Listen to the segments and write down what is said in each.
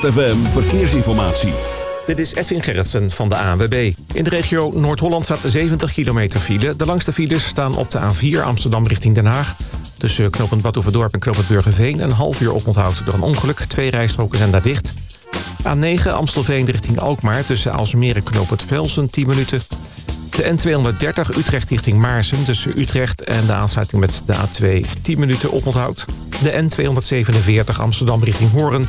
ZFM Verkeersinformatie. Dit is Edwin Gerritsen van de ANWB. In de regio Noord-Holland staat 70 kilometer file. De langste files staan op de A4 Amsterdam richting Den Haag. Tussen knooppunt Badhoevedorp en knooppunt Burgerveen... een half uur oponthoud door een ongeluk. Twee rijstroken zijn daar dicht. A9 Amstelveen richting Alkmaar tussen Alsmeer en knooppunt Velsen 10 minuten. De N230 Utrecht richting Maarsen tussen Utrecht en de aansluiting met de A2 10 minuten oponthoud. De N247 Amsterdam richting Hoorn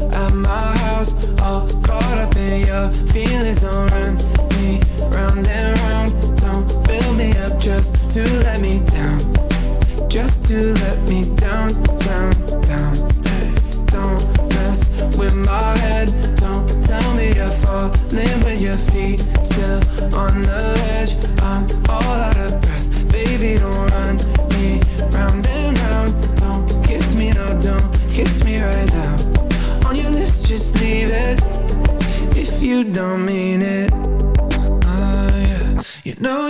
at my house All caught up in your feelings. Don't run me round and round. Don't fill me up just to let me down. Just to let me down, down, down. Don't mess with my head. Don't tell me you're falling with your feet Still on the ledge. you don't mean it. Oh, yeah. You know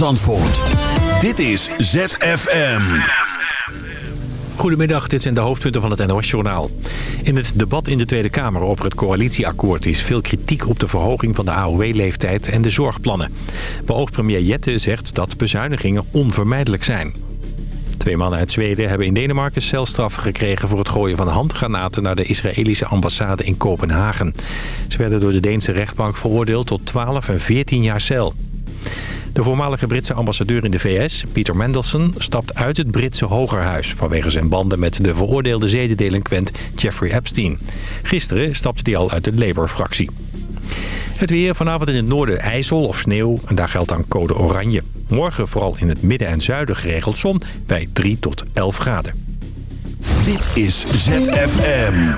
Zandvoort. Dit is ZFM. Goedemiddag, dit zijn de hoofdpunten van het NOS-journaal. In het debat in de Tweede Kamer over het coalitieakkoord... is veel kritiek op de verhoging van de AOW-leeftijd en de zorgplannen. Beoogd premier Jette zegt dat bezuinigingen onvermijdelijk zijn. Twee mannen uit Zweden hebben in Denemarken celstraffen gekregen... voor het gooien van handgranaten naar de Israëlische ambassade in Kopenhagen. Ze werden door de Deense rechtbank veroordeeld tot 12 en 14 jaar cel. De voormalige Britse ambassadeur in de VS, Peter Mandelson, stapt uit het Britse Hogerhuis... vanwege zijn banden met de veroordeelde zedendelinquent Jeffrey Epstein. Gisteren stapte hij al uit de Labour-fractie. Het weer vanavond in het noorden ijzel of sneeuw en daar geldt dan code oranje. Morgen vooral in het midden en zuiden geregeld zon bij 3 tot 11 graden. Dit is ZFM.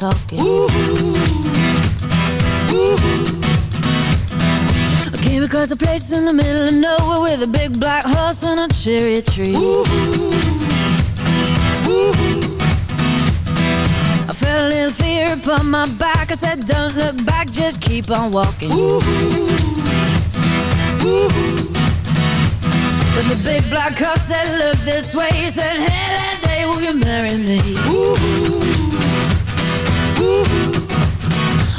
Do all the talking. I came across a place in the middle of nowhere with a big black horse and a cherry tree. I felt a little fear upon my back. I said, Don't look back, just keep on walking. But the big black horse said, Look this way. He said, Hey, that day, will you marry me?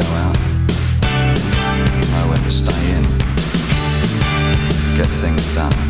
Go out. Know when to stay in. Get things done.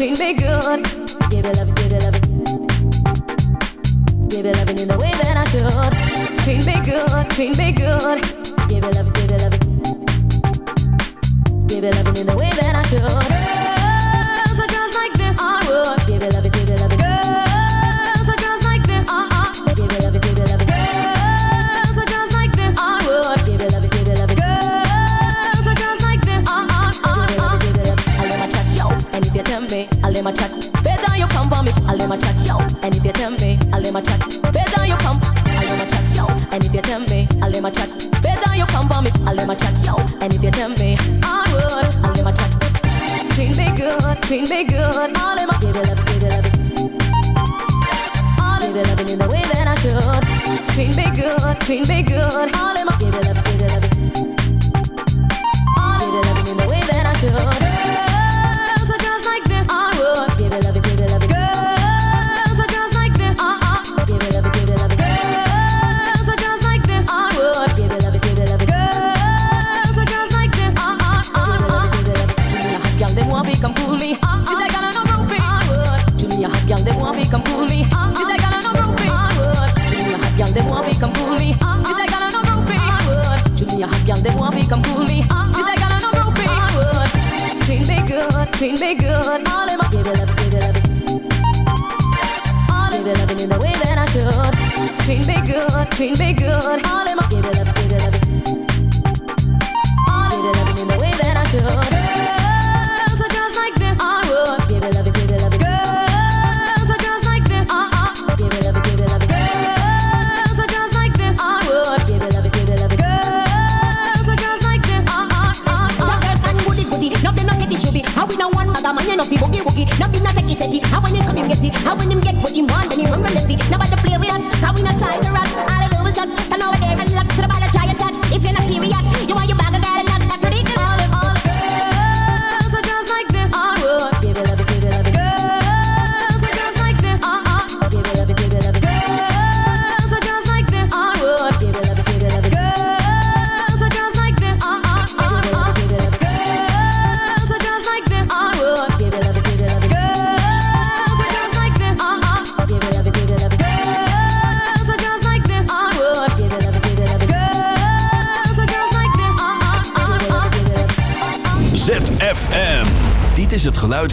treat me good. Give me loving, give me loving. Give me loving in the way that I should. Treat me good, treat me good.